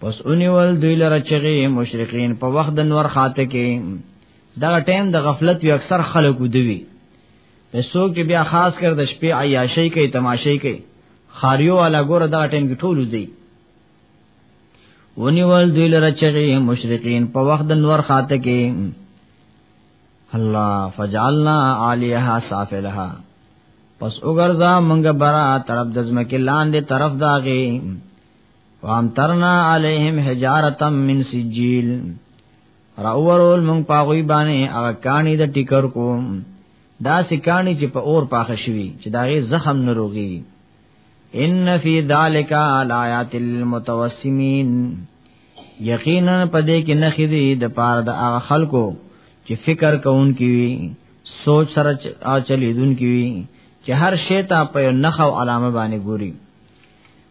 پس اونیول دوی لره چغې مشرقین په وخت د نور خاطه کې دا ټیم د غفلت وی اکثر خلکو دوی د څوک چې بیا خاص کر د شپې عیاشۍ کوي تماشې کوي خاریو والا ګور دا ټیم کې ټول دوی ونیول دوی لره چغې مشرقین په وخت د نور خاطه کې الله فجعلنا علیها سافلها پس وګرځا منګه برا طرف د زمکه لاندې طرف داغه وامترنا علیہم حجارتا من سجیل راورول مونږ پاغوی باندې هغه کانی د ټیکر کو دا سکانی چې په اور پاخه شوی چې داغه زخم نه روغي ان فی ذالک آیات المتوسمین یقینا پدې کې نخې دي د پاره د هغه خلکو چې فکر کوون کی وي سوچ سره چلیدون کی وي چې هر شی ته په نخو علامه باندې ګوري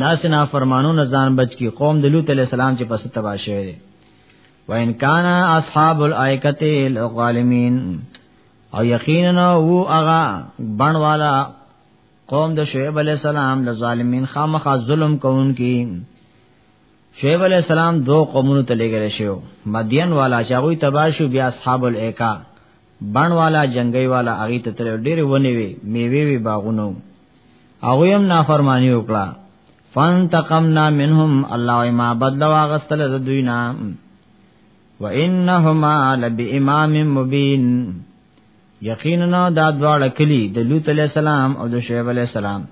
داس نه فرمانو نه ځان بچ کی قوم د لوط علی السلام چې پس تبا شوی دی وان کان اصحاب الایکته الظالمین او یقینا وو اغا بڼوالا قوم د شعیب علی السلام د ظالمین خامخا ظلم کوونکی شعیب علی السلام دو قومونو ته لګل شو مدین والا چاوی تباشو بیا اصحاب الایکا بڼ والا جنگي والا هغه ته تل ډېر ونی وي میوه وي باغونو هغه هم نافرمانی وکړه فانتقمنا منهم الله ما بدل واغستل د دوی نه وانهما لبامام مبین یقینا دا دواړه کلی د لوط علی السلام او د شعیب علی السلام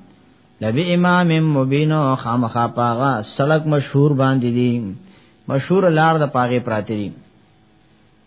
لبی امام مبین او خامخا پاغا سلک مشهور باندې دي مشهور لار د پاغه پراتی دي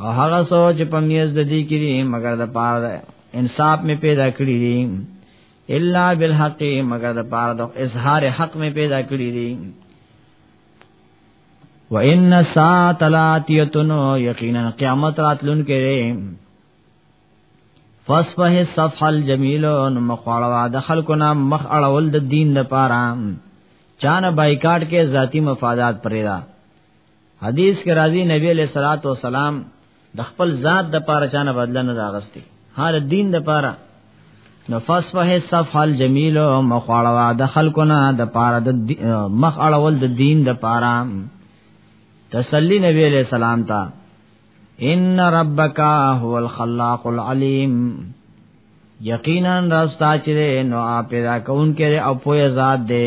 او هغه سوچ په میز د دې کړي مگر د پاره انصاف می پیدا کړی دي الا بالحق مگر د پاره د اظهار حق می پیدا کړی دي و ان ساعت لاتیتن یقینا قیامت راتلون کې فصفه صفح الجمیل نو مخواړه د خلکو نام مخ اړول د دین د پاره چانه بایکاټ کې ذاتی مفادات پرې ده حدیث کې راځي نبی علیہ الصلوۃ والسلام د خپل ذات د پاره چانه بدل نه راغستي هر دین د پاره نو فصفه صفح الجمیل مخواړه د خلقنا د پاره د مخ اړول د دین د پاره تسلی نبی علیہ السلام ته ان ربک هو الخلاق العلیم یقینا راستا چې نو اپ پیدا کون کې او پوهه ذات دی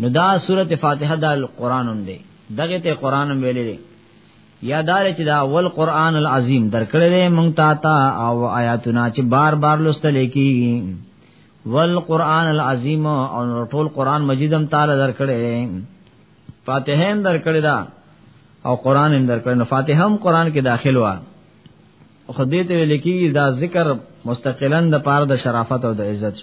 نو دا سورت فاتحه دا القرآن هم دی دغه ته قرآن هم ویلې دی یا دار چې دا ول قرآن العظیم درکړې دی مونږ تا تا او آیاتونه چې بار بار لوستل کی ول قرآن العظیم او ټول قرآن مجید هم تعالی درکړې فاتحه هم درکړې دا او قرآن هم درکړې نو فاتحه هم قرآن کې داخل و خو دې ته لیکي دا ذکر مستقلا د پاره د شرافت او د عزت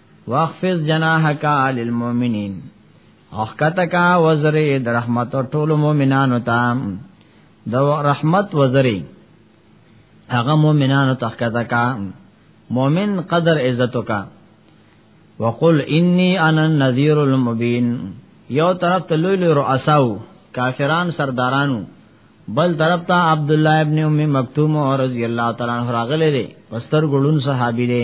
واخفض جناحك للمؤمنين اخکتک وزری د رحمت ټول مؤمنانو ته د رحمت وزری هغه مؤمنانو ته اخکتک مؤمن قدر عزت کا وقل انی انا النذیر المبین یو طرف ته لوی لوی رؤساو کافران سردارانو بل طرف ته عبد الله ابن ام مکتوم رضی الله تعالی عنہ راغله دي پستر ګلون صحابي دي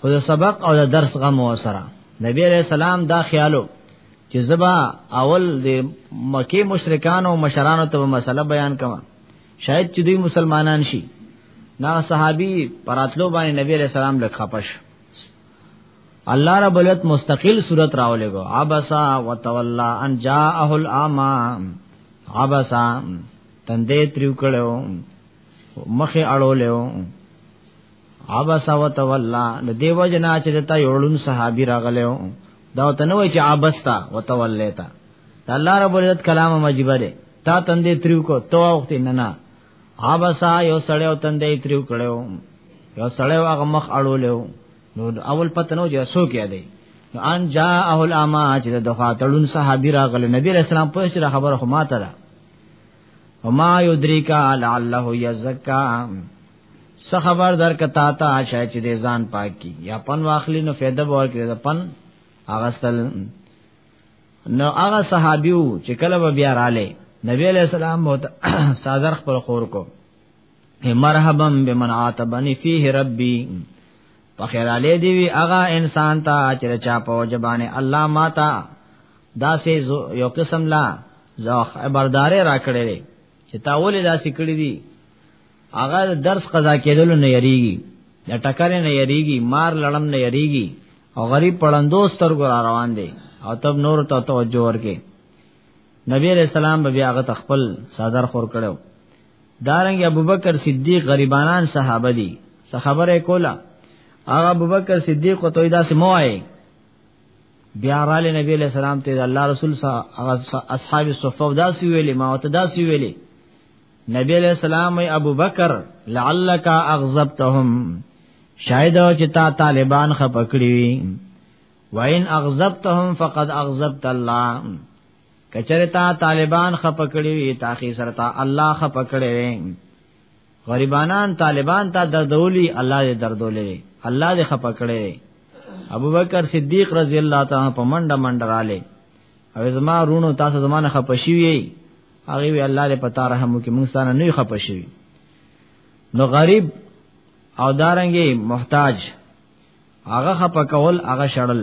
خو د سبق او د درس غم وسره نبی علیہ السلام دا خیالو چې زبا اول د مکی مشرکان او مشرانو ته مسله بیان کما شاید چې دوی مسلمانان شي نا صحابي پراتلو باندې نبی علیہ السلام لک خپش الله رب العزت مستقل صورت راولې گو عبسا وتولى ان جاءه الاما عبسا تندې تریو کړو مخه اړولیو عبس وتولى نو دیو جنا چې دتا یوړون صحابي راغلو دا ته نو چې عبستا وتوليتا الله رب العزت کلام مجبه ده تا تندې تریو کو تو وخت نه نه عبسا یو سړیو تندې تریو کړو یو سړیو هغه مخ اړولیو نو اول پته نو چې سو کې دی نو ان جاء اهل اما چې د خاطرون صحابي راغله نبی رسول الله په خبره خو ماته ده وما یدریکا لعله یزکا څه خبر در کتا ته شاید چې ځان پاک کی یا پن واخلی نو فایده به ورکړي د پن اغستل نو هغه صحابیو چې کله به بیا رااله نبی علیہ السلام مو سازر خپل خور کو مرحبا بمن عاتبنی فیه ربی په خیر علی دی وی هغه انسان ته چې چا په وجبانه الله ماتا دا سه یو قسم لا زه خبردارې را کړې چې تا ولې دا سې کړې دي هغه درس قضا کېدل نه یریږي د ټکر نه یریږي مار لړم نه یریږي او غریب پړندو سترګو را روان دي او تب نور ته توجه ورکې نبی علیہ السلام به بیا غت خپل صدر خور کړو دارنګ ابوبکر صدیق غریبانان صحابه دي صحابه کولا هغه ابوبکر صدیق ته دا سموای بیا را لې نبی علیہ السلام ته الله رسول صاحب اصحاب صفه داسې ویلې ما وته داسې ویلې نبی علیہ السلام ای ابو بکر لعلک اغضبتهم شاید او چې تا طالبان خپکړی وي وین اغضبتهم فقد اغضبت الله کچره تا طالبان خپکړی وي تاخی سره تا الله خپکړی غریبانان طالبان ته دردولی الله دې دردولې الله دې خپه کړې ابو بکر صدیق رضی الله تعالی په منډه منډه رااله او زما رونو تاسو زمانه خپه شوی هغه وی الله دې پتا رحم وکي موږ ستانه نه خپه شوی نو غریب او دارنګي محتاج هغه خپه کول هغه شړل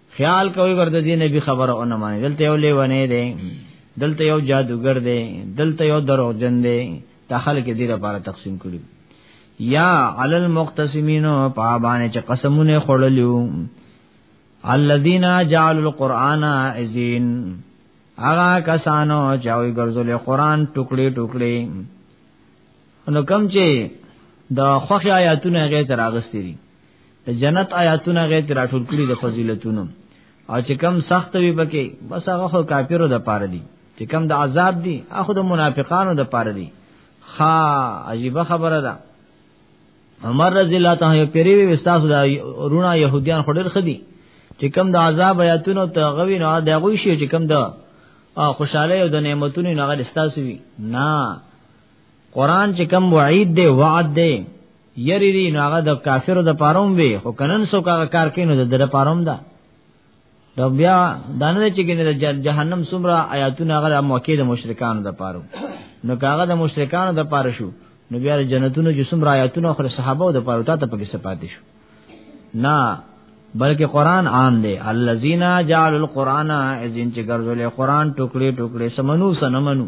خیال کوي ورته دې نبی خبره اون مانی دلته یو لیونه دی دلته یو جادوګر دی دلته یو دروغجن دی دا خلک دې لپاره تقسیم کړي یا علی المقتسمین پابانه چې قسمونه خړلیو الذین جعلوا القرآن عزین هغه کسانو چې وي ګرځول قرآن ټوکړي ټوکړي نو کم چې د خوخ آیاتونه غیر تر اغستې دي د جنت آیاتونه غیر تر ټول کړي د فضیلتونو او چې کم سخت وي پکې بس هغه خو کافرو د پاره دي چې کم د عذاب دي هغه د منافقانو د پاره دي خا عجیب خبره ده عمر رضی الله تعالی یو پیری وی استاد دا رونا يهوديان خډر خدي چې کم د عذاب آیاتونو ته غوي نه دا غوي شي چې کم د خوشاله او د نعمتونو نه غل استاسوي نه قران چې کم وعید دی وعد دی یری دی نو هغه د کافرو د پاروم وی خو کنن سو کا کار کینو د در پاروم دا دا بیا دانه چې ګنه د جهنم سمرا آیاتونه هغه موقع د مشرکانو د پاروم نو کاغه د مشرکانو د پاره شو نو بیا جنتونو چې سمرا آیاتونه خو صحابه د پاره ته پکې سپاتې شو نه بلکې قران عام دی الذین جعل القرآن اذن چې ګرځولې قران ټوکړي ټوکړي سمنو سنمنو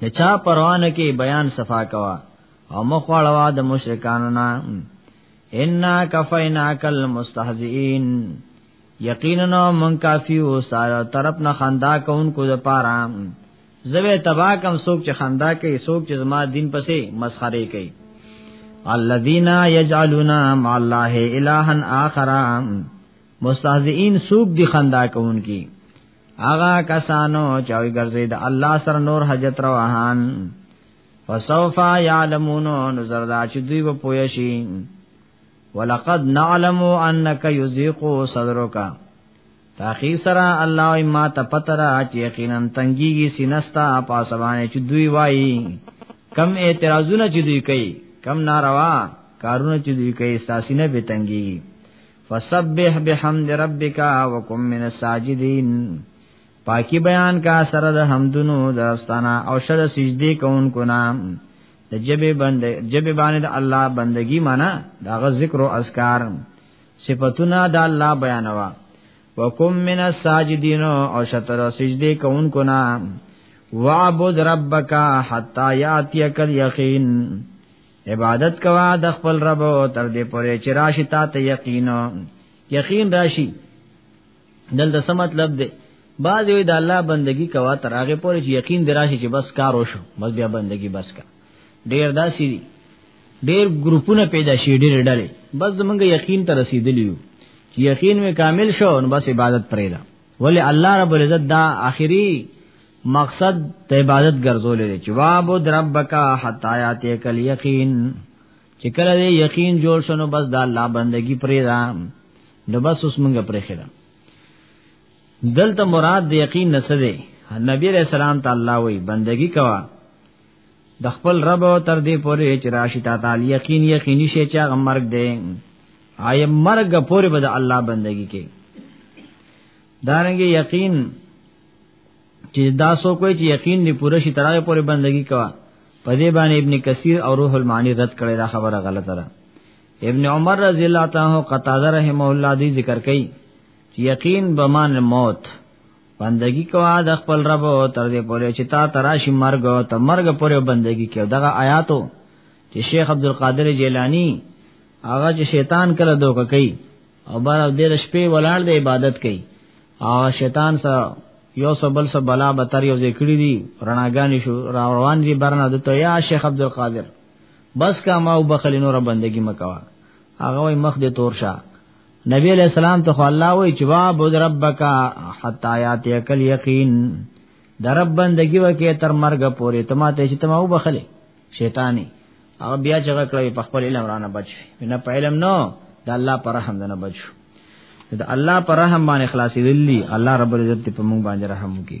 د چا پروانه کې بیان صفا کوا او مخواړوا د مشرکانو نه ان کفینا کل مستهزئین یقینا من کافی او ساره طرف نه خندا کوونکو د پاره زوی تبا کم سوک چې خندا کوي سوک چې زما دین پسې مسخره کوي الذين يجعلون مع الله الها اخر مستهزئین سوک دی خندا کوونکي هغه کسانو چې وي ګرځي د الله سره نور حاجت رواهان فسوف يعلمون نزردا چې دوی به پوه شي ولقد نعلم انك يزيق صدرك تاخی سره الله ما ته پتره چې یقینا تنګيږي سینستا پاسوانه چې دوی وایي کم اعتراضونه چې دوی کوي کم ناروا کارونه چې دوی کوي ستاسو نه به تنګيږي فسبح بحمد ربک وکم من الساجدین پاکی بیان کا سره د حمدونو درستانا او شر سجدی کوونکو نام د جبه بند جبه باندې د الله بندگی معنا داغه ذکر او اذکار صفاتونه د الله بیانوا وکم من الساجدین او شتر سجدی کوونکو نام وعبد ربک حتا یاتیک الیقین عبادت کوا د خپل رب تر دې پورې چې راشي تا ته یقین یقین راشي دلته څه مطلب دی بعض وی د الله بندگی کوا تر هغه پورې چې یقین دراشي چې بس کار وشو بس بیا بندگی بس کا ډیر داسې دي ډیر ګروپونه پیدا شي ډیر ډلې بس زمونږ یقین ته رسیدلی یو چې یقین مې کامل شو نو بس عبادت پرې ده ولی الله رب العزت دا اخري مقصد ته عبادت ګرځولې دي چې وابد ربک حتا یاتی کل یقین چې کله دې یقین جوړ شنو بس دا الله بندگی پرې دا نو بس اوس موږ پرې خره دلته مراد د یقین نسده نبی رسول الله تعالی وی بندگی کوا د خپل رب تر دې پورې چې راشي تا تعالی یقین یقیني شي چې هغه مرګ دی آی مرګ پورې به د الله بندگی کوي دارنګ یقین چې دا سو کوی چې یقین دی پوره شي ترغه پورې بندگی کوا په دې باندې ابن کثیر او روح المانی رد کړي دا خبره غلطه ده ابن عمر رضی الله تعالی قتاده رحمه الله دی ذکر کوي چې یقین بمان موت بندگی کوا د خپل رب تر دې پورې چې تا تراشی مرګ ته مرګ پورې بندگی کوي دغه آیاتو چې شیخ عبد القادر جیلانی هغه چې شیطان کله دوک کوي او بار دې شپې ولاړ د عبادت کوي او شیطان سره یو سبل سره بلا بتر یو ذکر دي رڼاګانی شو را روان دي برنه د تو یا شیخ عبد القادر بس کا ما وبخل نور بندگی مکوا هغه مخ دې تور شه نبی علیہ السلام ته الله وی چې وا بود ربک حتا یات یکل یقین در رب بندگی وکي تر مرګ پورې تما ته چې تما وبخله شیطانی هغه بیا چې کړی په خپل علم رانه بچ نه په علم نو د الله پر رحم نه بچ د الله پر رحم باندې خلاصې دلی الله رب عزت په موږ باندې رحم وکي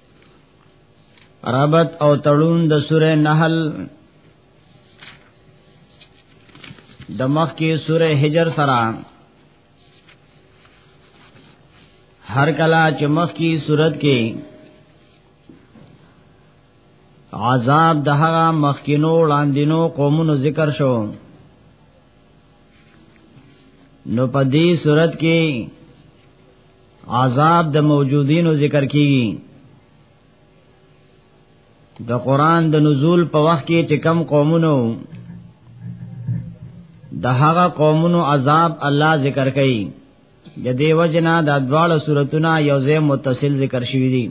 ربط او تړون د سوره نحل د مخ کې سوره حجر سره هر کلا چې مخ کې صورت کې عذاب د هغه مخکینو وړاندینو قومونو ذکر شو نو په دې صورت کې عذاب د موجودینو ذکر کیږي د قران د نزول په وخت کې چې کم قومونو د هغه قومونو عذاب الله ذکر کړي د دې وجنا د دواړو سورتونو یو ځای متصل ذکر شوی دی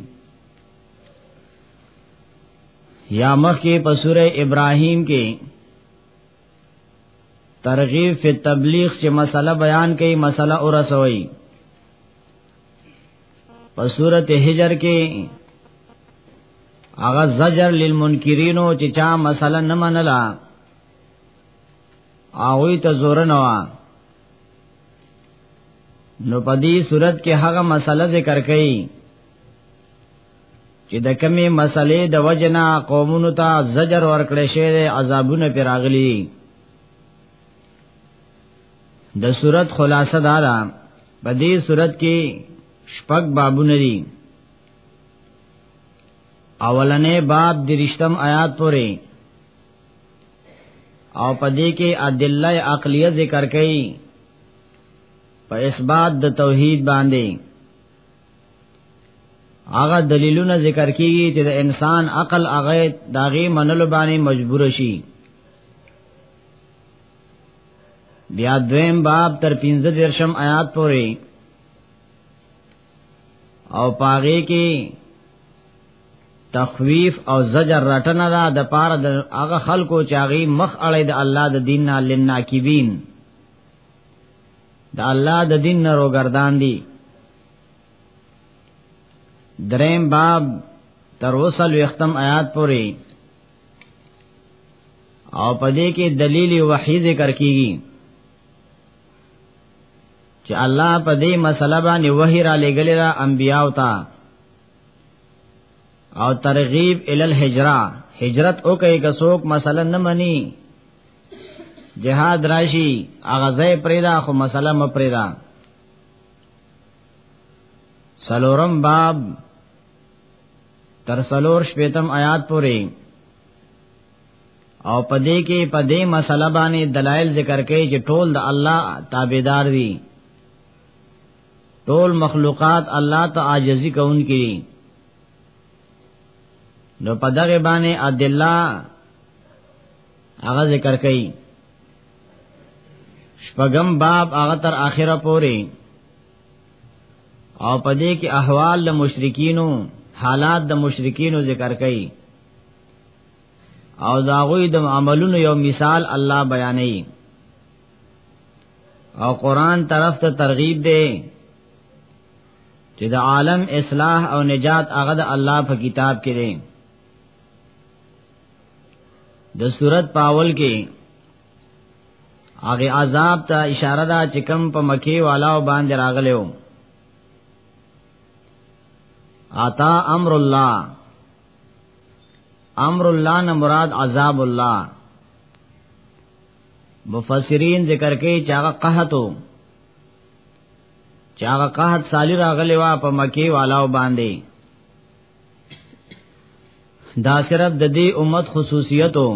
یا مخ کې په سوره ابراهیم کې ترغیب فی تبلیغ چې مسله بیان کړي مسله اور رسوي په سورته هجر کې هغه زجر للمنکرینو چې چا مسله نه منله هغه ته زور نه وا نو په دې صورت کې هغه مسله ذکر کړي چې د کمی مسلې د وجنا قومونو ته زجر ورکړې شوی دی عذابونه پر راغلي د صورت خلاصه دا ده په دې صورت کې شپږ بابونه دي اولنې باب د رښتم آیات پورې او په دې کې ادله عقلیه ذکر کړي په اسباد د توحید باندې هغه دلیلونه ذکر کیږي چې د انسان عقل هغه داغه منلو باندې مجبور شي بیا دویم باب تر 15 درشم آیات پورې او پاغه کې تخویف او زجر رټنه ده د پاره د هغه خلکو چې هغه مخ اړې د الله د دین نه لناکبین د الله د دین نه روګردان دي دریم باب تر وصل وختم آیات پورې او پدې کې دلیل وحی ذکر کیږي چې الله پدې مسله باندې وحی را لګلې را انبیاء او تا او ترغیب ال الهجره هجرت او کوي که څوک مثلا نه مني جهاد راشي هغه ځای پرېدا خو مسله م پرېدا سلورم باب تر سلور شپیتم آیات پورې او پدې کې پدې مسله باندې دلایل ذکر کړي چې ټول د الله تابعدار دي ټول مخلوقات الله ته عاجزي کوونکي دي نو په دغه باندې ادله هغه ذکر کړي شپغم باب هغه تر اخره پوري او پدې کې احوال د مشرکینو حالات د مشرکینو ذکر کړي او داغوی د عملونو یو مثال الله بیانوي او قران طرف ته ترغیب دی چې د عالم اصلاح او نجات هغه د الله په کتاب کې دی د صورت پاول کې هغه عذاب ته اشاره ده چې کم په مکی والاو باندې راغلو آتا امر الله امر الله نه مراد عذاب الله مفسرین ذکر کوي چې هغه قحطو چې هغه قحط سالی راغلی وا په مکی والاو باندې دا صرف د دې امت خصوصیتو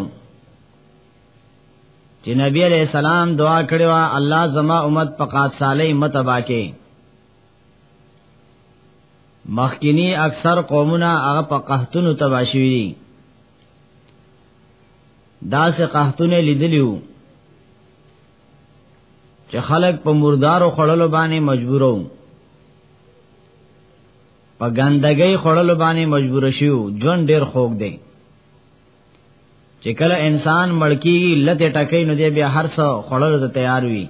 چې نبی علیہ السلام دعا کړې وا الله زما امت په قات صالح امت باکه مخکینی اکثر قومونه هغه په قحطونو تباشوي دي دا سه قحطونه لیدلیو چې خلک په مردارو خړلو باندې مجبورو په ګندګۍ خړلو باندې مجبور شیو جون ډیر خوګ دی چې کله انسان مړکی لته ټکې نو دی بیا هر څو خړلو ته تیار وي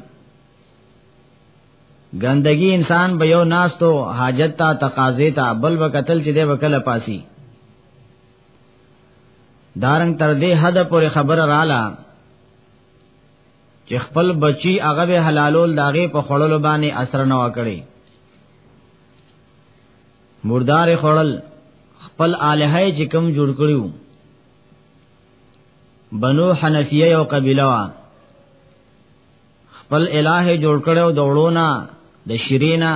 ګندګي انسان به یو ناستو حاجت ته تقاضې ته بل وکتل چې دی وکله پاسي دارنګ تر دې حد پورې خبر رااله چې خپل بچي هغه به حلالول داغه په خړلو باندې اثر نه وکړي مردار خړل خپل الہه چې کم جوړ کړیو بنو حنفیه یو قبیله وا خپل الہ جوړ کړو د وړونا د شیرینا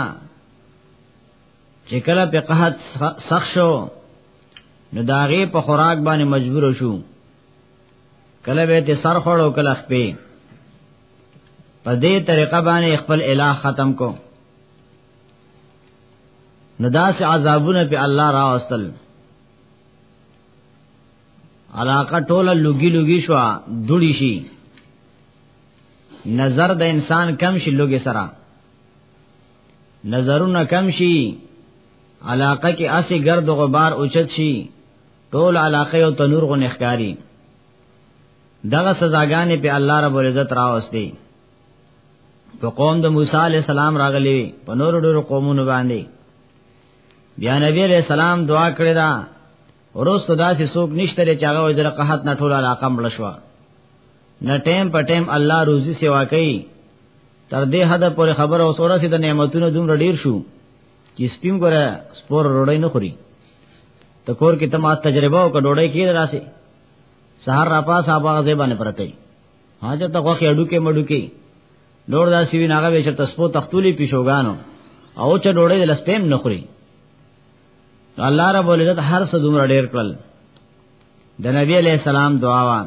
چې کله په قحط سخت شو نو داغه په خوراک باندې مجبور شو کله به ته سر خړو کله خپې په دې طریقه باندې خپل الہ ختم کو نو داسې عذابونه په الله را واستل علاقه ټوله لوګي لوګي شو دوړي شي نظر د انسان کم شي لوګي سره نظرونه کم شي علاقه کې اسې گرد غبار اوچت شي ټول علاقه او تنور غو نخکاری دغه سزاګانې په الله رب العزت راوستي په قوم د موسی علی السلام راغلی په نور ډورو قومونو باندې بیا نبی علیہ السلام دعا کړی دا ورس داسې څوک نشته چې هغه وجره قحط نه ټوله علاقه مړ شو نه ټیم په ټیم الله روزي سیوا کوي تر دې حد پورې خبره وسوره سي د نعمتونو دومره ډیر شو چې سپیم ګره سپور روړی نه خوري ته کور کې تما تجربه او کډوړی کې راسي سهار را پاس هغه ځای باندې پرته حاجه ته غوخه اډو کې مډو کې نور دا سی ویناغه به چرته سپو تختولی پیشوګانو او چې ډوړې د لسپیم نه خوري الله رب العزت هر څه دومره ډیر کړل د نبی علی السلام دعا وان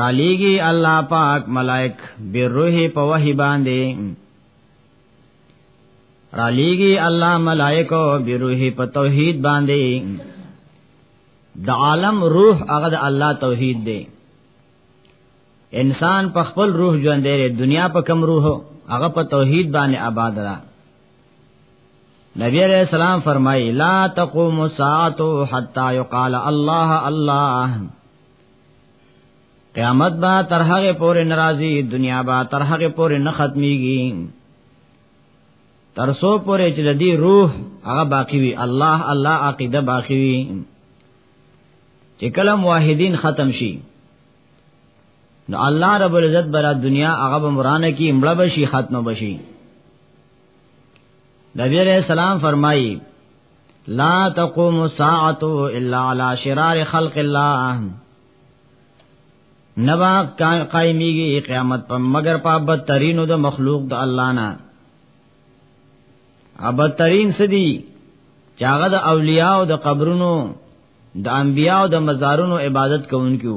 را لیږي الله پاک ملائک به روح په وحی باندې را لیږي الله ملائک به روح په توحید باندې د عالم روح هغه د الله توحید دی انسان په خپل روح ژوند دی دنیا په کم روح هغه په توحید باندې آباد را نبی علیہ السلام فرمائی لا تقوم ساعتو حتی یقال اللہ اللہ قیامت با تر هغه پورې ناراضي دنیا با تر هغه پورې نه ختميږي تر سو پورې چې د دې روح هغه باقی وي الله الله عقیده باقی وي چې کلم واحدین ختم شي نو الله رب العزت برا دنیا هغه به مرانه کی مړه بشي ختمه بشي نبی علیہ السلام فرمائی لا تقوم الساعه الا على شرار خلق الله نبا قائمیږي قیامت په مگر په بدترینو د مخلوق د الله نه ابترین سدی چاغه د اولیاء او د قبرونو د انبیاء او د مزارونو عبادت کوونکو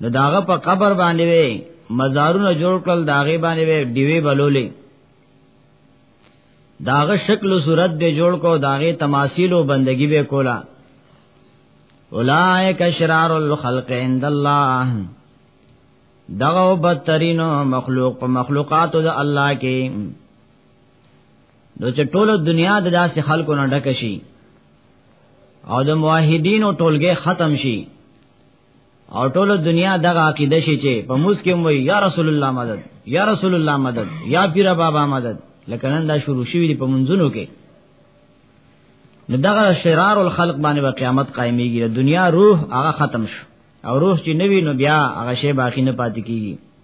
نو داغه په قبر باندې وي مزارونه جوړ کړل داغه باندې وي دیوی بلولې داغه شکل او صورت به جوړ کو داغه تماثيل او بندگی به کولا اولائک شرار الخلق عند الله دغه بدترینو مخلوق په مخلوقاتو د الله کې نو چې ټول دنیا د داسې خلکو نه ډک شي او د موحدین او ټولګه ختم شي او ټول دنیا دغه عقیده شي چې په موس کې وي یا رسول الله مدد یا رسول الله مدد یا پیر بابا مدد لکه نن دا شروع شوی دی په منځونو کې نو دغه شرار الخلق باندې په قیامت قائميږي د دنیا روح هغه ختم شو او روح چې نوی نو بیا هغه شی باقی نه پاتې کیږي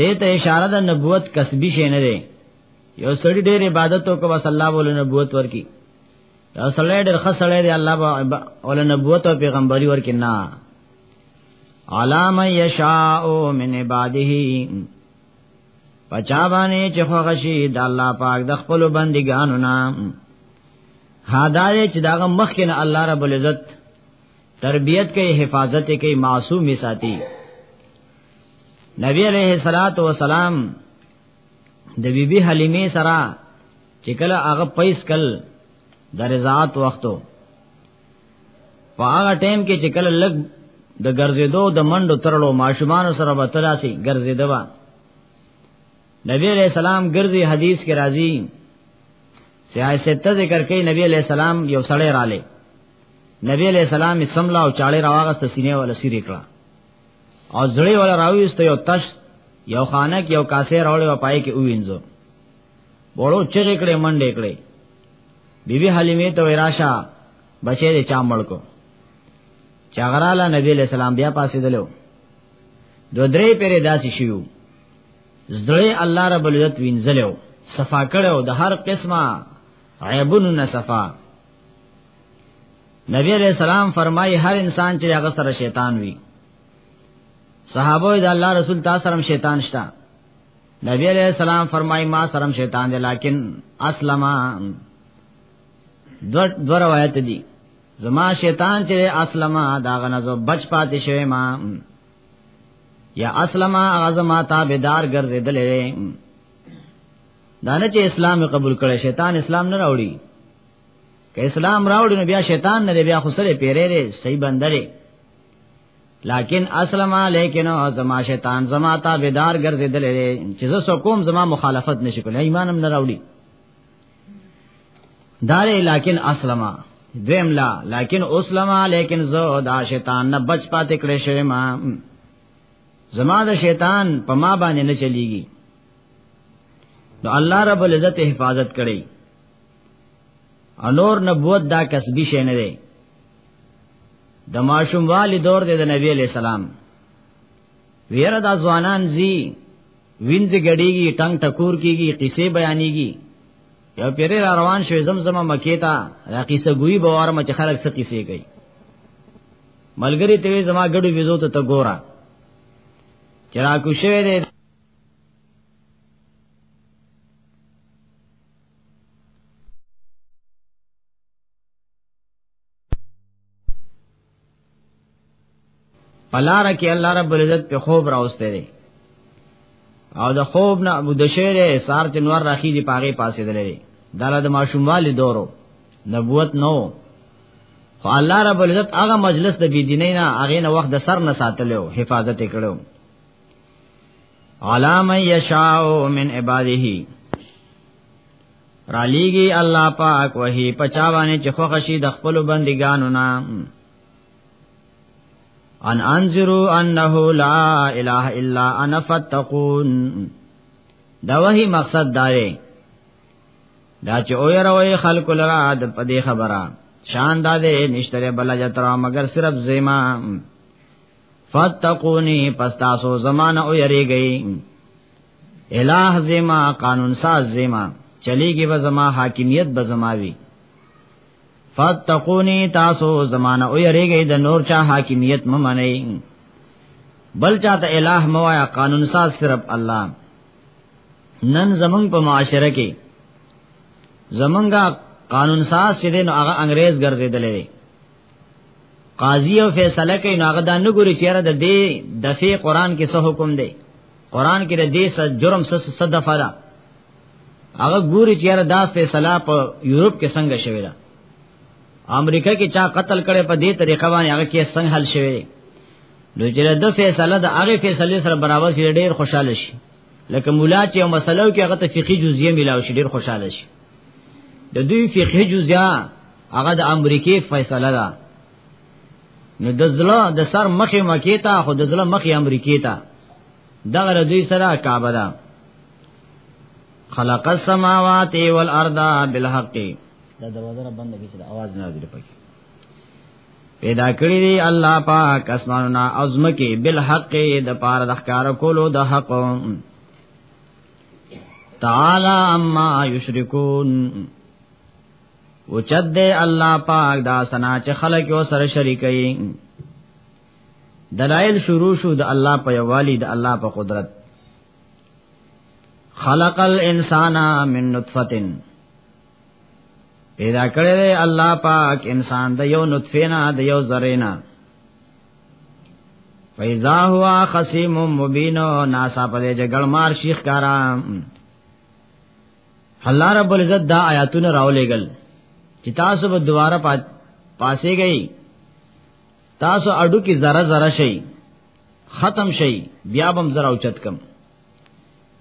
دته اشاره د نبوت کسبی شي نه دی یو سړی ډېر عبادت او کو صلی الله علیه نبوت ورکی یو سړی ډېر خسړی دی الله ول نبوت او پیغمبري ورکی نه علام یشاء من عباده پچا باندې چې خوغشي د الله پاک د خپل بندګانو نام هدايه چې داغه مخکنه الله رب العزت تربیت کوي حفاظت کوي معصوم ساتي نبی علیہ الصلات والسلام د بیبي بی حلیمه سره چې کله هغه پیس کل د رضاعت وختو په هغه ټیم کې چې کله لګ د ګرځېدو د منډو ترلو ماشومان سره به تلاسي ګرځېدوا نبی علیہ السلام ګرځي حدیث کې راځي سیاست ذکر کوي نبی علیہ السلام یو سړی رااله نبی علیہ السلام یې سملا او چاړې راوغسته سینې ولا سری کړه او زړې ولا راويست یو تش یو خانه کې یو کاسه راوړې و پای کې وینځو بولو چې کړې منډې کړې بیبي حلیمه ته وراشه بچې دې چا ملکو چاغراله نبی علیہ السلام بیا پاسې دلو دو درې پیرې داسې شیو زړې الله رب العزت وینځلو صفا کړو د هر قسمه عیبونو نه صفا نبی علیہ السلام فرمایي هر انسان چې هغه سره شیطان وي صحابه د الله رسول تاسو سره شیطان شته نبی علیہ السلام فرمایي ما سره شیطان دی لکن اسلم دو دو روایت دي زما شیطان چې اسلم دا غنځو بچ پاتې شوی ما یا اسلم اعظم تابعدار ګرځیدلې دا نه چې اسلام قبول کړي شیطان اسلام نه راوړي که اسلام راوړي نو بیا شیطان نه دی بیا خو سره پیری دی صحیح بندره لیکن اسلم لیکن او زما شیطان زما تا بیدار ګرځیدل چې زه سو کوم زما مخالفت نشي کولای ایمانم نه راوړي دار لیکن اسلم دویم لا لیکن اسلم لیکن زه دا شیطان نه بچ پاتې کړې شوی ما زما د شیطان په ما باندې نه چلیږي نو الله رب العزت حفاظت کړي انور نبوت دا کسبی شې نه دی د ماشوم والی دور دی د نبی علی سلام ویره دا ځوانان زی وینځ غړیږي ټنګ ټکور کیږي قصې بیانېږي یو پیری را روان شوی زمزمه مکی ته را قصه ګوئی بوار مچ خلک څه قصې کوي ملګری ته زما ګډو ویزو ته ګورا چرا کو شوی دی پلار کې الله رب العزت په خوب راوسته دي او د خوب نه ابو دشیر سار چنور راخی دی پاغه پاسې دلې داله د ماشوموالي دورو نبوت نو خو الله رب العزت هغه مجلس د بيدینې نه هغه نه وخت د سر نه ساتلو حفاظت کړو علام یشاء من عباده را لیږي الله پاک وهي پچا باندې چې خوښ شي د خپل بندګانو نه ان انذروا انه لا اله الا انا فتقون دا وحی مقصد داره دا چې او یروي خلق لرا د پدې خبره شان دا دې نشتره بل جترا مگر صرف زیمه فتقونی پس تاسو زمانہ او یریږئ الہ زما قانون ساز زما چلیږي به زما حاکمیت به زما وی فتقونی تاسو زمانہ او یریږئ د نور چا حاکمیت ممنئ بل چاته الہ موایا قانون ساز صرف الله نن زمنګ په معاشره کې زمنګا قانون ساز چې دین هغه انګريز ګرځیدلې قاضی او فیصله کوي ناغه دا نه ګوري چیرې د دې دفعه قران کې څه حکم دی قران کې د دې څه جرم څه څه دفعه ده هغه ګوري چیرې دا فیصله په یورپ کې څنګه شوې ده امریکا کې چا قتل کړي په دې طریقه باندې هغه کې څنګه حل شوی نو چې د فیصله د هغه فیصله سره برابر شي ډیر خوشاله شي لکه مولا چې مسلو کې هغه ته فقہي جزئیه ملاوي شي ډیر خوشاله شي د دوی فقهي جزیا هغه د امریکای فیصله ده نو د زړه د سر مخه مکی ته خو د زړه مخه امریکای ته دغه د دوی سره کعبه ده خلق السماوات والارض بالحق دا دروازه را بند کړي چې आवाज نه راځي پکې پیدا کړی دی الله پاک اسمانونه ازمکه بالحق د پاره د ښکار کولو د حق تعالی اما یشرکون او چد دے الله پاک دا سنا چې خلق یو سره شریکي دلائل شروع شو د الله په یوالي د الله په قدرت خلق الانسان من نطفه پیدا کړی دی الله پاک انسان د یو نطفه نه د یو ذره نه فیزا هوا خصیم مبین ناسا په دې جګړ مار شیخ کارا الله رب العزت دا آیاتونه راولېګل چې تاسو به دوباره پاسې گئی تاسو اډو کې ذره ذره شي ختم شي بیا بم زرا اوچت کم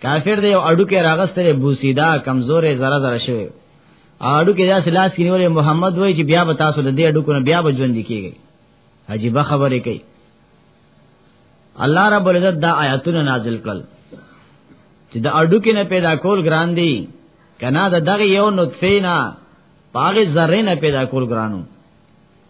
کافر دی او اډو کې راغستره بوسیدا کمزورې زره زره شوی اډو کې داس لاس کې نیولې محمد وای چې بیا به تاسو د دې اډو کو بیا به ژوند کیږي عجیب خبره کوي الله رب العزت دا آیاتونه نازل کړل چې د اډو کې نه پیدا کول ګران دی کنا د دغه یو نطفه نه پاغه ذره نه پیدا کول ګرانو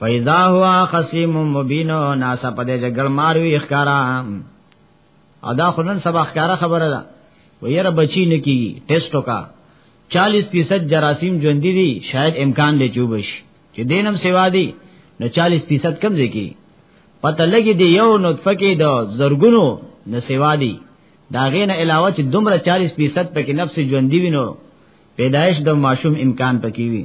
فیضا هوا خصیم مبین ناس په دې جګړ ماروي اخکارا ادا خنن سبا اخکارا خبره ده و یره بچی نه کی ټیسټو کا 40 فیصد جراثیم ژوند دي شاید امکان لې چوبش چې دینم سیوا دي نو 40 فیصد کم ځي کی پته لګي دی یو نطفه کې د زرګونو نه سیوا دي دا غین علاوه چې دومره 40 فیصد پکې نفس ژوند دی وینو پیدایش د ماشوم امکان پکې وی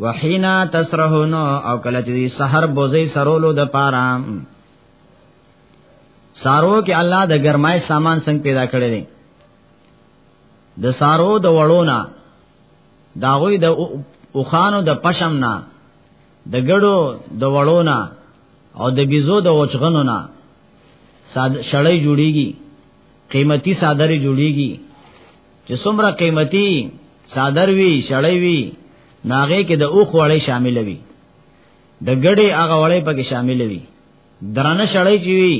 وحینا تسرحون او کله چې سحر بوزي سرولو د پاره سارو کې الله د ګرمای سامان څنګه پیدا کړی دی د سارو د وړونا داوی د اوخانو د پشمنا د ګړو د وړونا او د بيزو د وچغنو نه شړې جوړيږي قیمتي صادره جوړيږي چې څومره قیمتي صادر وی شړې وی ناغه کې د اوخ وړې شامل وی د ګړې هغه وړې پکې شامل وی درنه شړې چې وی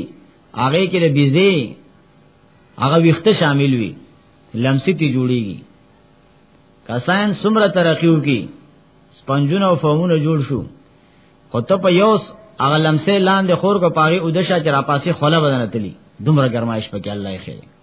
هغه کې د بيزي هغه ویخته شامل وی لمسی تی جوړیږي کسان سمره ترقیو کی سپنجونه او فهمونه جوړ شو خو ته په یوس هغه لمسه لاندې خور کو پاره او د شاچ را پاسې خوله بدنتلی دومره گرمایش پکې الله یې خیر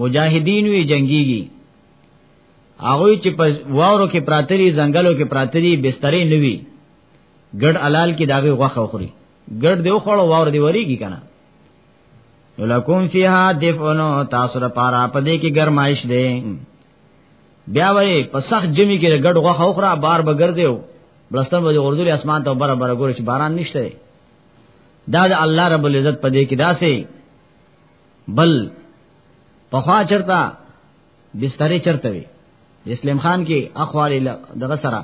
مجاهدین وی جنگیږي هغه چې په واورو کې پراتري زنګلو کې پراتري بسترې نوي ګډ علال کې داغه غوخه خوري ګډ دی خوړو واور دی وریږي کنه ولکم فیها دفنو تاسو را پارا پدې کې گرمایش دی بیا وای په سخت جمی کې ګډ غوخه خورا بار بغرځیو بلستان به ورځولې اسمان ته بره بره ګورې چې باران نشته دا د الله رب العزت پدې کې داسې بل په خوا چرتا بسترې چرته وي اسلام خان کې اخوالي دغه سره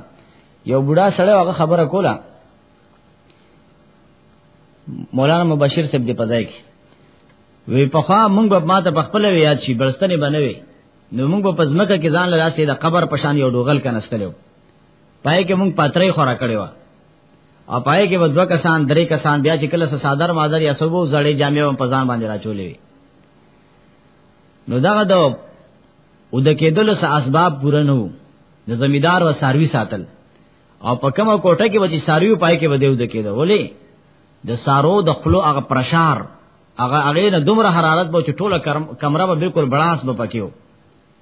یو بوډا سره هغه خبره کوله مولانا مبشر صاحب دې پځای کې وی په خوا مونږ به ماته په خپل یاد شي برستنې بنوي نو مونږ په ځمکه کې ځان لاسه د قبر پشان یو ډوغل کنه ستلو پای کې مونږ پاترې خورا کړې و او پای کې ودو کسان درې کسان بیا چې کله صادر مادر یا سبو زړې جامع په ځان باندې راچولې نو دا د او د کېدلو سه اسباب پوره نو د زمیدار و ساروی ساتل او په کومه کوټه کې وځي ساروی پای کې ودیو د کېده ولې د سارو د خلو هغه پرشار هغه هغه نه دومره حرارت به چې ټوله کمره به بالکل بلاس به پکيو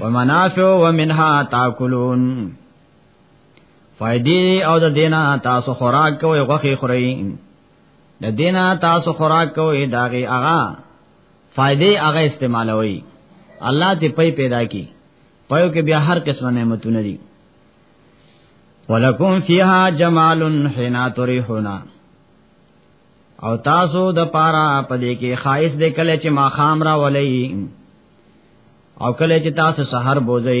ومنافع ومنها تاکلون فائدې او د دینا تاسو خوراک کوئ غوخي خورئ د دینا تاسو خوراک کوئ داغه اغا فائدې اغا استعمالوي الله دې پي پیدا کی پيو کې بیا هر قسمه نعمتونه دي ولکم فیها جمال حینا تریحونا او تاسو د پارا پدې کې خایس دې کله چې ما خام را ولې او کله چې تاسو سحر بوزي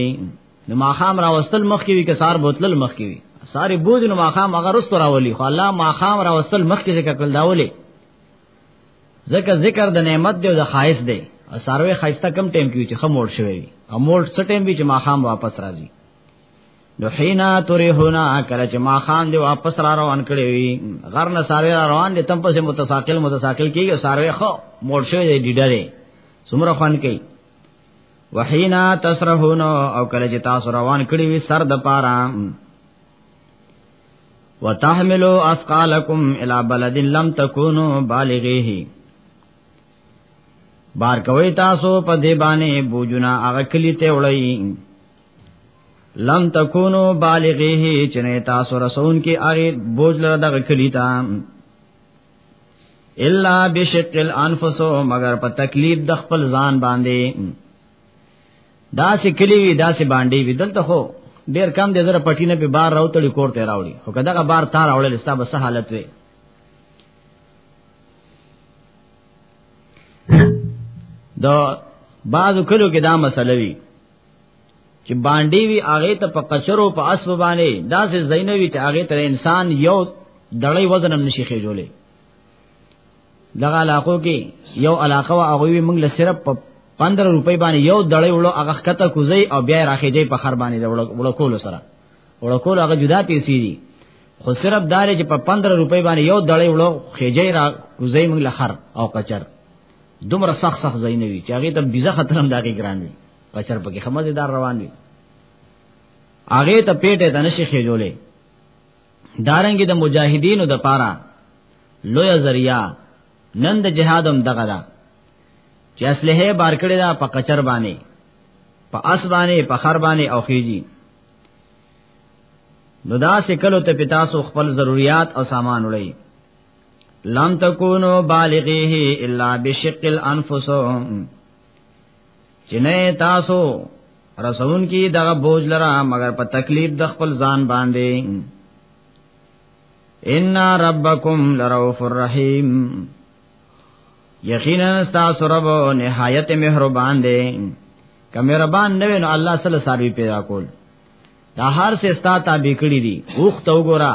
نو ماخام راوستل مخ کې وی که سار بوتل مخ کې وی ساری بوز نو ماخام هغه رست راولي خو الله ماخام راوستل مخ کې ذکر کول داولي ذکر ذکر د نعمت دی او د خایس دی او ساروی خایسته کم ټیم کې چې خموړ شوی وي او موړ څه ټیم به چې ماخام واپس راځي نو حینا تورهونا کله چې ماخام دی واپس را روان کړي وي غر نه ساروی را روان دي تم پسې متساقل متساقل کیږي ساروی خو موړ شوی دی ډیډه دی څومره خوان کوي وحینا تسرحون او کله چې تاسو روان کړی وي سر د پاره وتحملوا اثقالکم الی بلد لم تکونوا بالغیه بار کوي تاسو په دی باندې بوجنا هغه کلی ته وړي لم تکونو بالغیه چنه تاسو رسون کې هغه بوج لره دغه کلی ته الا بشق الانفس مگر په تکلیف د خپل ځان باندې دا سې کلی وی دا سې باندې وی دلته خو ډیر کم دې زره پټینه په بار راوتلی کور ته راوړي خو کداغه بار تا راوړل ستا به څه حالت وي دا بعضو کلو کې دا مسله وی چې باندې وی هغه ته په کچرو په اسب باندې داسې زینوي چې هغه تر انسان یو دړی وزن هم نشي خېجولې دغه علاقو کې یو علاقه وا هغه وی موږ له صرف په 15 روپۍ باندې یو دړی وړو هغه کته کوزي او بیا راخېږي په خر باندې وړو کول سره وړو کول هغه جدا پیسې دي خو صرف دار چې په 15 روپۍ باندې یو دړی وړو خېږي را کوزي موږ له خر او کچر دومره سخت سخت ځای نه وي چې هغه ته بيزه خطر هم داګه ګران وي پچر پکې خمزدار روان وي هغه ته پیټه د نشي خېجولې دارنګي د مجاهدینو د پاره لوی ذریعہ نن د جهادم دغه دا چې اصله بار کړی دا په کچر باندې په اس باندې په خر باندې او خېجی نو دا سکلو ته پتاسو خپل ضرورت او سامان وړي لم تکونو بالغیه الا بشق الانفس چنه تاسو رسون کی دغه بوج لرا مگر په تکلیف د خپل ځان باندې ان ربکم لرؤف الرحیم یقینا تاسو رب نهایت مهربان دی که مهربان نه وي نو الله سره ساروي پیدا کول دا هر څه ستا تابع کړی دي اوخ تو ګورا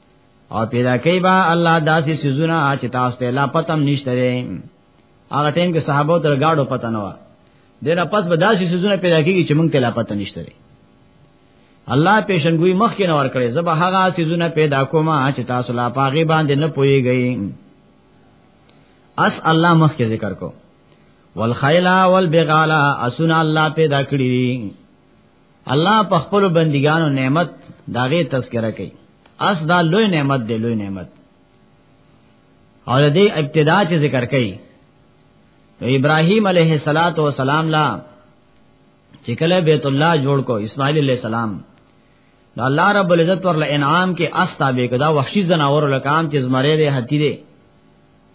او پیدا کوي با الله داسې سيزونه چې تاسو ته لا پتم نشته دی هغه ټیم کې صحابه تر گاډو پته نه و دنه پس به داسې سيزونه پیدا کیږي چې مونږ ته لا پته نشته دی الله پیشنګوي مخ کې نور کړي زبه هغه سيزونه پیدا کوم چې تاسو لا پاغي باندې نه پويږئ اس الله مخ کې ذکر کو والخیلا والبغالا اسنا الله پیدا کړی الله په خپل بندګانو نعمت داغه تذکرہ کوي اس دا لوی نعمت دی لوی نعمت او د دې ابتدا چې ذکر کړي ابراهيم عليه صلوات و سلام لا چې کله بیت الله جوړ کو اسماعیل عليه السلام نو الله رب العزت ورله انعام کې اس تابع کدا وحشي زناور لکام چې زمره دې هتی دې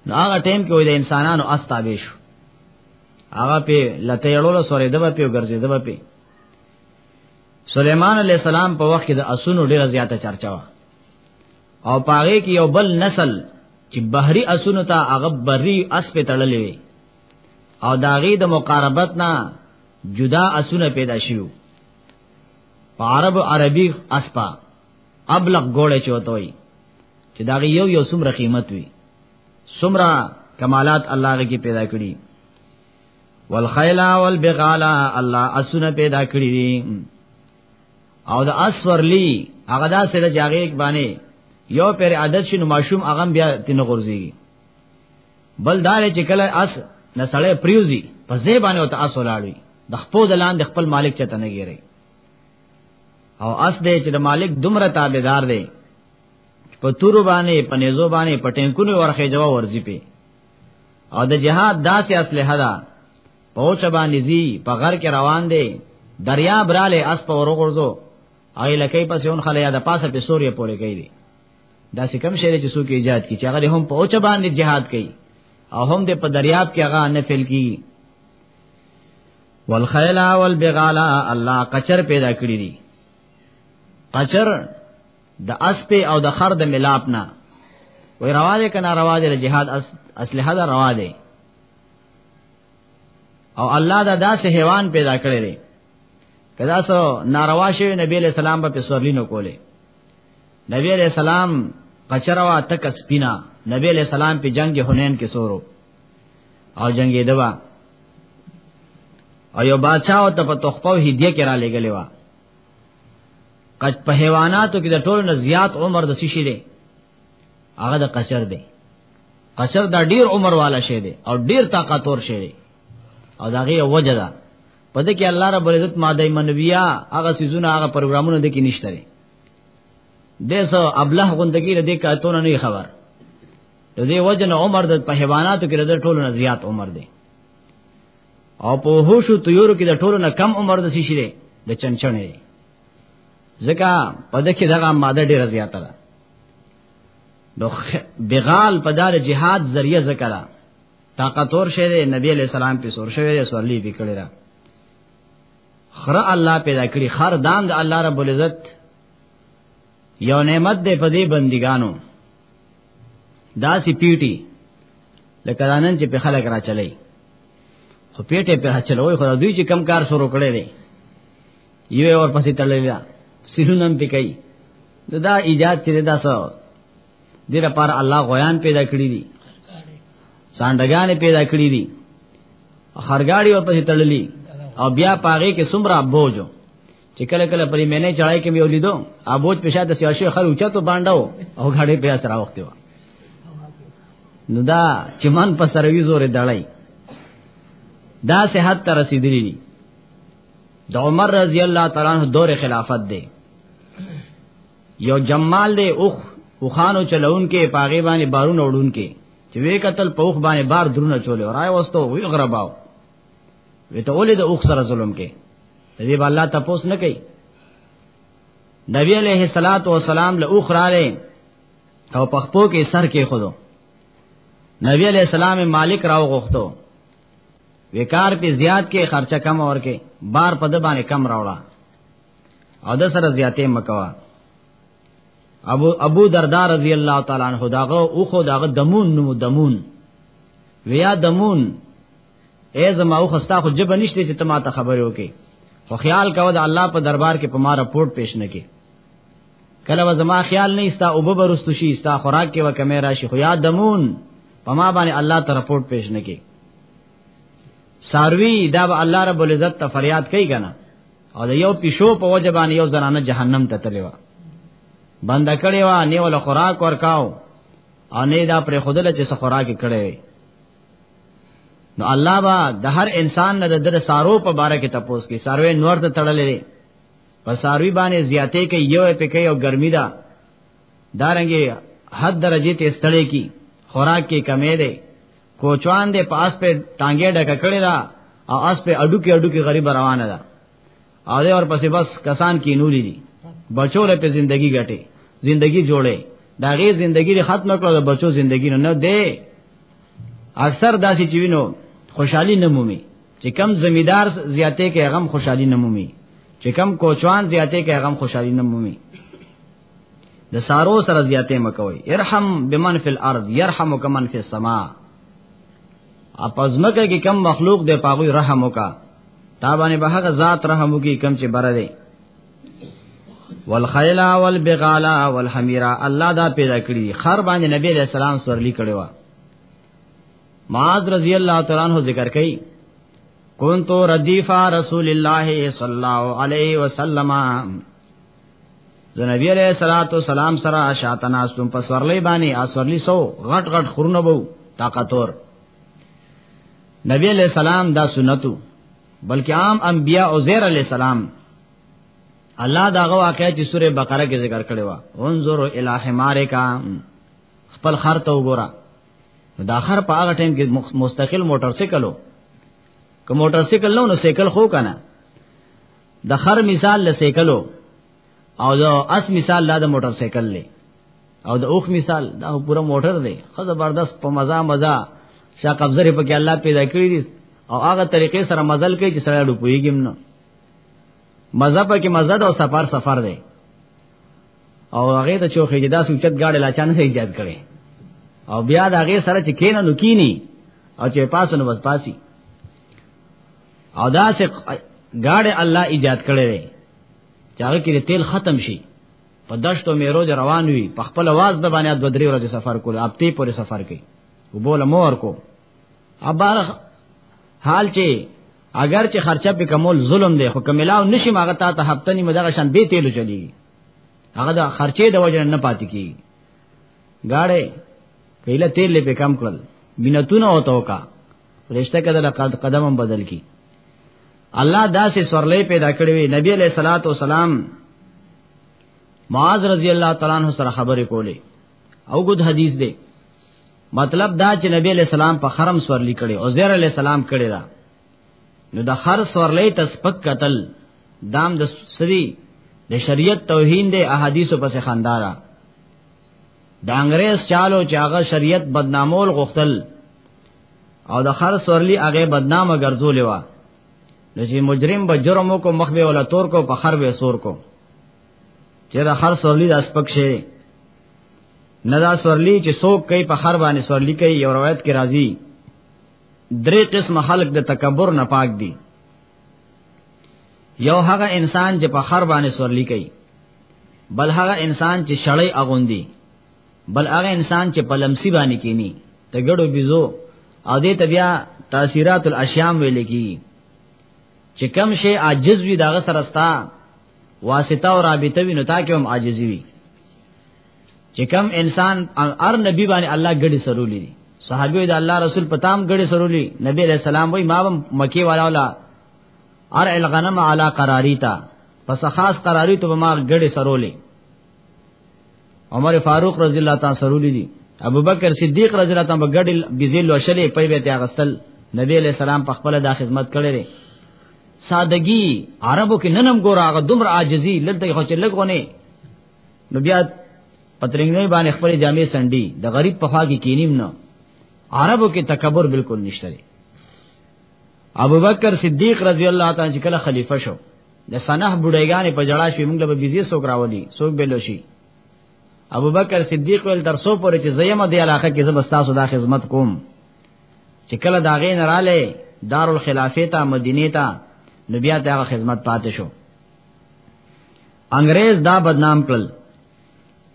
نو هغه ټیم کې وای د انسانانو استابې شو هغه په لټېړو سره دبا په ګرځي دبا په سليمان عليه السلام په وخت کې د اسونو ډیره زیاته چرچا و او پاره کې یو بل نسل چې بحري اسونو ته هغه بري اس په تړلې وي او داغي د مقاربت نه جدا اسونه پیدا شیو په عرب عربي اسپا ابلغ ګوړې چوته وي چې دا یو یو څومره قیمت وي څومره کمالات الله غي کې پیدا کړی والخیلا والبغالا الله اسونه پیدا کړی دي او د اسورلی هغه دا سره جاګه یک باندې یو پر عادت شنو ماشوم هغه بیا تینو غورځي بل دار چې کله اس نسړې پریوزی په زیبانه او تاسو لاړوي د خپل دلان د خپل مالک چته نه ګیری او اس دې چې د مالک دومره تابعدار دی په تور باندې په نيزو باندې په ټینکونو ورخه جواب ورځي پی او د جهاد داسې اسلحه ده پوچ باندې زی په غر کې روان دی دریا براله اس په ورغورځو او لکه پسې اون خلیا د پاسه په سوریا پورې کوي دي دا څه کم شری چې څوک ایجاد کی چې هغه هم په اوچ باندې جهاد کوي او هم د په دریاب کې هغه نه فعل کی والخیل والبغالا الله قچر پیدا کړی دي قچر د اسپ او د خر د ملاپ نه وای روا دي کنه روا دي جهاد اصله دا روا دي او الله دا داسې حیوان پیدا کړی دی کدا سو ناروا شوی نبی علیہ السلام په سورلی نو کوله نبی علیہ السلام قچروا تک سپینا نبی علیہ السلام په جنگ حنین کې سورو او جنگي دوا او یو بادشاہ او ته په تخپو هدیه کې را لګلې وا قد په حیواناتو کې د ټولو نه زیات عمر د سشي دی هغه د قشر دی قشر دا ډیر عمر والا شه دی او ډیر طاقتور شه دی او دا غي وجه ده په دې کې الله رب العزت ماده منویه هغه سيزونه هغه پروګرامونه د کې نشته دی دیسو ابله غندګی له دې کاتونه نه خبر د دې وجنه عمر د په حیواناتو کې د ټولو نه زیات عمر دی او په هوشو طيورو کې د ټولو نه کم عمر د شي شي د چنچنې ځکه په دکې دغه ماده ډیره زیاته ده نو بغال په دار جهاد ذریعہ ذکر طاقتور شه دی نبی علیہ السلام په سور شوی دی سورلی په کړی را خره الله پیدا کړی خر دام د الله رب العزت یو نعمت دی په دې بندګانو دا سی پیټي لکه دانن چې په خلک را چلای خو پیټه په چلوي خو دوی چې کم کار شروع کړي دي یو اور پسې تړلې ده سرونم په کوي دا, دا ایجاد چې دا سو دې لپاره الله غویان پیدا کړی دي سانډګان پیدا کړی دي خرګاړي ورته تړلې او بیا پاغه کې سمرا بوجو چې کله کله پرې مینه چړای کې یو لیدو ابوج په شاته سیاسي خر اوچا ته بانداو او غاړې په اسرا وخت و نو دا چې مان په سروي زورې دړای دا صحت ته رسیدلی دي د عمر رضی الله تعالی عنہ دور خلافت دی یو جمال دی اوخ وخانو چلون کې پاغه باندې بارون وړون کې چې وې قتل پوخ باندې بار درونه چولې راي وستو وی غرباو وی ته ولې د اوخ سره ظلم کې دې به الله تاسو نه کوي نبی علیہ الصلات والسلام له اوخ رااله او پخپو کې سر کې خودو نبی علیہ السلام مالک راو غوښتو وکار په زیات کې خرچه کم اور کې بار په د باندې کم راوړه او د سره زیاتې مکوا ابو ابو دردا رضی الله تعالی عنہ داغه او خو داغه دمون نو دمون ویا دمون اے زما او خستا خو جب نشته چې تما ته خبر یو کې خو خیال کاوه د الله په دربار کې په ما رپورټ پیش نه کې کله و زما خیال نه استا او ببرست شي استا خوراک کې و کیمرا شي خو یاد دمون په ما باندې الله ته رپورټ پیش نه کې ساروی دا به الله رب العزت ته فریاد کوي کنه او د یو پښو په وجه باندې یو زنانه جهنم ته تللی و بند کړي و نه ول خوراک ورکاو او نه دا پر خودل چې څه خوراک کړي نو الله با د هر انسان نه د در سارو په باره کې تپوس کې ساروی نور ته تړلې په ساروی باندې زیاتې کې یو په کې او ګرمي دا دارنګي حد درجه ته استړې کی خوراک کې کمې ده کوچوان دې پاس په ټانګې ډکه کړی دا او اس په اډو کې اډو کې غریب روانه ده او دې اور پسې بس کسان کې نولې دي بچو له په ژوندۍ غټي ژوندۍ جوړې دا غي ژوندۍ ختم کړو د بچو ژوندۍ نه ده اکثر داسې چوینو خوشحالي نه مومي چې کم زمیدار زیاتې کې غم خوشحالي نه مومي چې کم کوچوان زیاتې کې غم خوشحالي نه مومي د سارو سره زیاتې مکوي ارحم بمن فی الارض يرحمک من فی السما اپزمکه کې کم مخلوق دی پاغوی رحم وکا تا باندې به هغه ذات رحم وکي کم چې بره دی والخیل والبغال والحمیر الله دا پیدا کړی خر باندې نبی علیہ السلام سورلی کړي وا معاذ رضی الله تعالی عنہ ذکر کړي كنت رديف رسول الله صلى الله عليه وسلم د نبی علیہ الصلوۃ والسلام سره شاته ناستم په سورلې باندې اسورلی سو غټ غټ خورونه بو طاقتور نبی علیہ السلام دا سنتو بلکې عام انبیاء عزیر علیہ السلام الله داغه واقعي چې سوره بقره کې ذکر کړی و انظر الی حمارکا خپل خر ته وګوره دا خر په هغه ټیم کې مستقل موټر سایکلو که موټر سایکل نو نو سایکل خو کنه د خر مثال له سیکلو او د اس مثال لا د موټر سیکل لې او د اوخ مثال دا پورا موټر دی خو زبردست په مزه مزه شا قبضره په کې الله پیدا کړی دي او هغه طریقې سره مزل کوي چې سره ډوپويږم نه مزه په کې مزه او سفر سفر دی او هغه ته چوخې جدا سوچت گاډي لا چانه ایجاد کړي او بیا دا هغه سره چې کینې نو کینی او چې پاسو نو بس پاسي او دا سه گاډه الله ایجاد کړی دی چې هغه کې تیل ختم شي په دشتو میرو د روان وي په خپل واز د باندې د درې ورځې سفر کول اپتی پورې سفر کوي وبول مور کو ابار حال چې اگر چې خرچه په کمول ظلم دی خو کملاو نشي ماغه تا ته هفته نیمه دغه شان به تیلو چلی هغه د خرچه د وجه نه پاتې کی گاړې کله تیل په کم کړل بنتونه وته وکا فرشته کده لقد قدمم بدل کی الله داسې سورلې پیدا کړې وي نبی علیہ الصلات والسلام معاذ رضی الله تعالی عنہ سره خبرې کولې او ګد حدیث دی مطلب دا چې نبی علیہ السلام په خرم سورلې کړي او زیر علیہ السلام کړي دا نو د خر سورلې تسبق قتل دام د سری د شریعت توهین دی احادیث په څخه اندارا د انګريز چالو چې هغه شریعت بدنامول غوښتل او د خر سورلی هغه بدنامه ګرځولې و نو چې مجرم به جرم کو مخ به ولا تور کو په خر به سور کو چې د خر سورلی د اسپک شي نه دا سورلی چې څوک کوي په خر باندې سورلی کوي یو روایت کې راځي درې قسم خلق د تکبر نه پاک دي یو هغه انسان چې په خر باندې سورلی کوي بل هغه انسان چې شړې اغوندي بل هغه انسان چې په لمسی باندې کینی ته ګړو بيزو او دې تبیا تاثیرات الاشیام ویل کی چې کم شي عاجز وي داغه سرستا واسطه او رابطه وي نو تا کې هم عاجزي وي چې کم انسان ار نبی باندې الله ګډي سرولې دي صحابي د الله رسول پتام ګډي سرولې نبی عليه السلام وای ما مکی والا ولا ار الغنم علی قراریتا پس خاص قراری ته ما ګډي سرولې عمر فاروق رضی الله تعالی سرولې دي ابوبکر صدیق رضی الله تعالی ګډي بيزل وشلې په بیت اغستل نبی عليه السلام په خپل د خدمت کړې سادگی عربو کې ننم ګور هغه دومره عاجزي لته خو چې لګونه نو بیا پترنګي باندې خپل جامې سندي د غریب په خوا کې کینیم نه عربو کې تکبر بالکل نشته دی ابو بکر صدیق رضی الله تعالی چې کله خلیفہ شو د سنه بډایګانې په جړا شوې موږ به بيزي سوک راولي سوک بلوشي ابو بکر صدیق ول تر سو پورې چې زیمه دی علاقه کې زبستا سودا خدمت کوم چې کله دا غې نه رااله دارالخلافه ته مدینه ته نبیات هغه خدمت پاتې شو انګريز دا بدنام کړل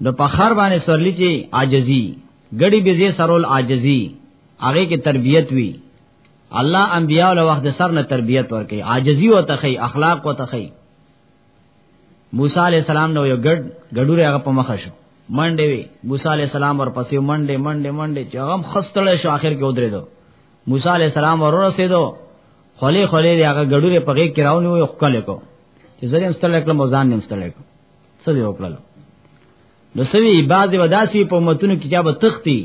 د پخر باندې سرلی چې عاجزي غړي بيزي سرول عاجزي هغه کې تربيت وی الله انبياء له وخت سر نه تربيت ورکي عاجزي او تخي اخلاق او تخي موسی عليه السلام نو یو ګډ ګډوره هغه په مخه شو منډه وی موسی عليه السلام ورپسې منډه منډه منډه چې هغه خستړ شو اخر کې ودرېدو موسی علی السلام ورور رسیدو خلی خلی هغه ګډوره پغې کراونی وي خپل کو چې زه هم ستړی کړم او ځان هم ستړی کړم څه دی وکړل نو سوي بعض وداسي په امتونو کې چا به تختی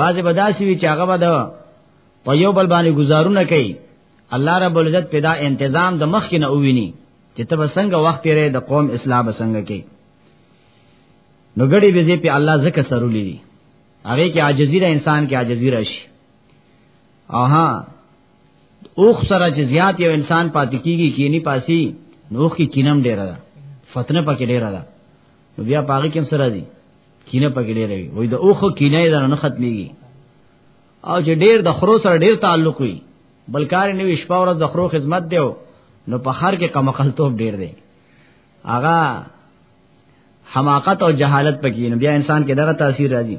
بعض وداسي وی چې هغه به دا په یو بل باندې گزارونه کوي الله رب العزت پیدا انتظام د مخ کې نه اوویني چې تب څنګه وخت یې د قوم اصلاح بسنګ کې نو ګړي به دې په الله زکه سرولې دي هغه کې عاجزی د انسان کې عاجزی راشي اها اوخ سره چې زیات یو انسان پاتې کیږي کینی پاسی نوخ کی کینم ډیره ده فتنه پکې ډیره ده نو بیا پاګه کوم سره دی کینه پکې ډیره وي وای د اوخ کینه یې نه ختميږي او چې ډیر د خرو سره ډیر تعلق وي بلکار نه ویش پاور د خرو خدمت دیو نو په خر کې کم خلتوب ډیر دی اغا حماقت او جهالت پکې نو بیا انسان کې دغه تاثیر راځي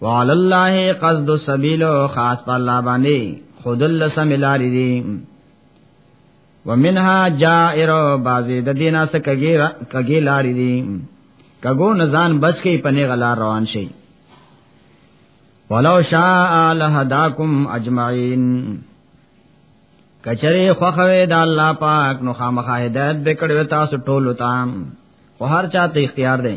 وعلى الله قصد السبيل خاص په الله باندې خودل سملاری دي ومنها جائر بازي د دینه سکګي کګي لاري دي کګو نزان بچ کې پنه غلا روان شي ولو شاء لهداکم اجمعین کچره خوخوي د الله پاک نو خامخا هدایت به کړو تاسو ټول ته او هر چاته اختیار دی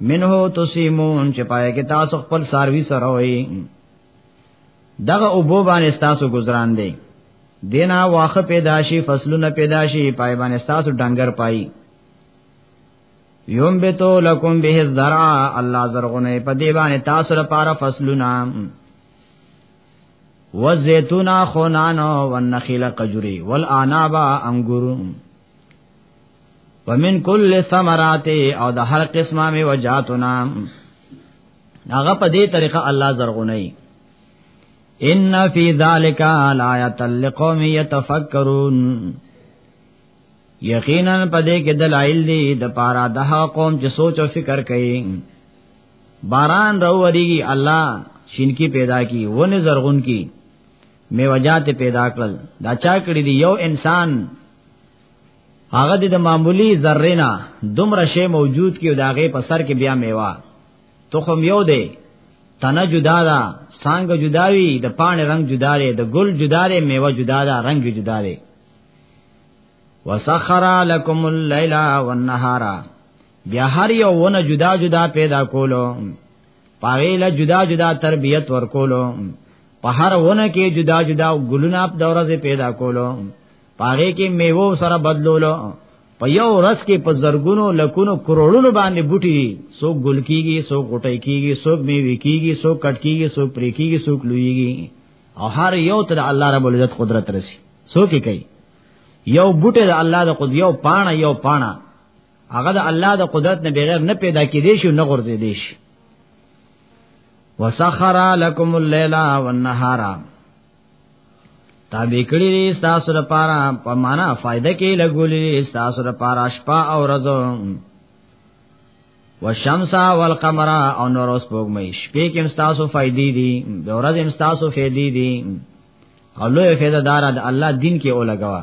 منه تسیمون چې پای کې تاسو خپل ساروي سره وي دغه اوبو باندې تاسو گزاران دی دینا واخه پیدا شي فصلونه پیدا شي پای باندې تاسو ډنګر پای یوم بتو لکم به الذرع الله زرغونه په دی باندې تاسو لپاره فصلونه والزيتون خنانو والنخيل قجري والعناب انګور ومن کل ثمرات او د هر قسمه می وجاتنا هغه په دې طریقه الله زرغونی ان فی ذلک آیات لقوم یتفکرون یقینا په دې کې دلایل دي د پاره د قوم چې سوچ او فکر کوي باران راوړيږي الله شینکی پیدا کی ونه زرغون کی میوجات پیدا کړل دا چا کړی دی یو انسان هغه د معمولی ذره نه دومره شی موجود کیو داغه په سر کې بیا میوه تخم یو دی تنه جدا ده څنګه جداوی د پانه رنگ جدا دی د ګل جدا دی میوه جدا ده رنگ جدا دی وسخر لكم الليل والنهار بیا هر یو ونه جدا جدا پیدا کولو پاره له جدا جدا تربیت ورکولو په هر ونه کې جدا جدا ګلونه په دورځه پیدا کولو پاره کې میوه سره بدلولو په یو ورځ کې په زرګونو لکونو کروڑونو باندې بوټي سو ګل کیږي سو غټي کیږي سو میوه کیږي سو کټ کیږي سو پرې کیږي سو کلويږي او هر یو تر الله رب العزت قدرت رسی سو کې کوي یو بوټه د الله د قدرت یو پاڼه یو پاڼه هغه د الله د قدرت نه بغیر نه پیدا کېدې شي نه غورځې دي شي وسخر لكم الليل والنهار تابع کړی دي تاسو لپاره په معنا فائدہ کې لګولې تاسو لپاره شپه او ورځ والشمس والقمر او نور اوس پوګمې شپې کې تاسو فائدې دي د ورځې تاسو فائدې دي او لوی فائدہ دار د الله دین کې اولګوا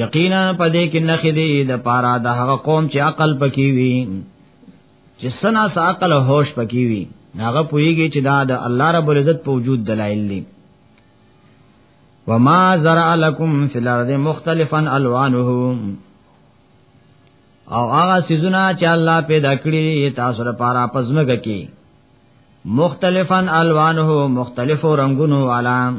یقینا پدې کې نخې دې د پارا د هغه قوم چې عقل پکې وي چې سنا عقل او هوش پکې وي هغه پوېږي چې دا د الله رب العزت په وجود دلایل دي وما زرع لكم في الارض مختلفا الوانه او هغه سيزونه چې الله پیدا کړی تاسو لپاره پزمګه کې مختلفا الوانه مختلفو رنگونو علام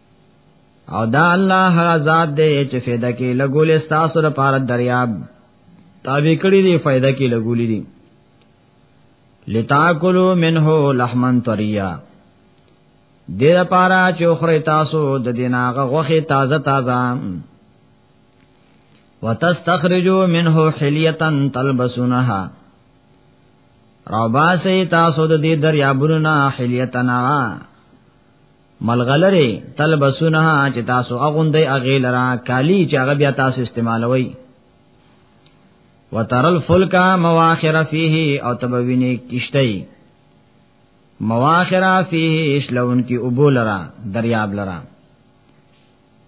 او دا الله هغه ذات دی چې فایده کې لګول استاسو لپاره دریاب تابع کړی دی فایده کې لګولې دي لتاکلوا منه لحما طریا دې لپاره چې خوري تاسو د دیناغه غوخه تازه تازه وتستخرجوا منه حلیه تلبسونها رباسه تاسو د دې دریابونو نه حلیه تنها ملغلره تلبسونه چې تاسو اغوندې اغه لرا کالی چې هغه بیا تاسو استعمالوي وترل فلکا مواخر فيه او تبوینه کشتي مواخر فيه اسلون کی ابو لرا دریاب لرا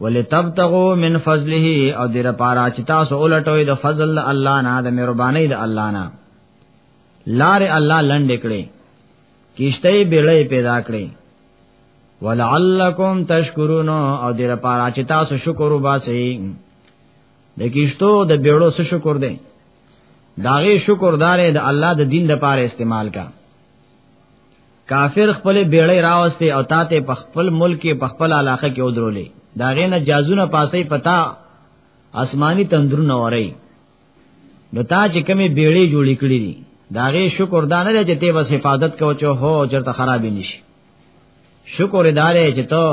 ولتبتغوا من فضله او دیر پارا چې تاسو ولټوي د فضل الله نه د مهرباني د الله نه لار الله لنډ کړي کشته بیړې پیدا کړې ولعلکم تشکرون او دې لپاره چې تاسو شکر وباسئ د کیشتو د بیړو څه شکر دی داغه شکر دارې د الله د دین لپاره استعمال کا کافر خپل بیړې راوسته او تاته په خپل ملک کې په خپل علاقه کې ودرولې داغه نه جازونه پاسې پتا آسمانی تندرونه وره نو تا چې کمی بیړې جوړې کړې دي دا غي شکر دا نه چې ته بس حفاظت کو چې هو چرته خراب نشي شکر ادارې چې ته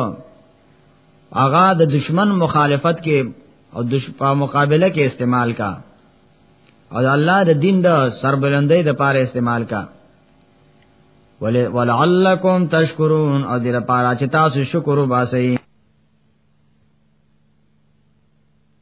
اغا د دشمن مخالفت کې او دشمن مقابله کې استعمال کا او الله د دین د سربلندۍ د پاره استعمال کا ولعلکم تشکرون او دې لپاره چې تاسو شکر وباسئ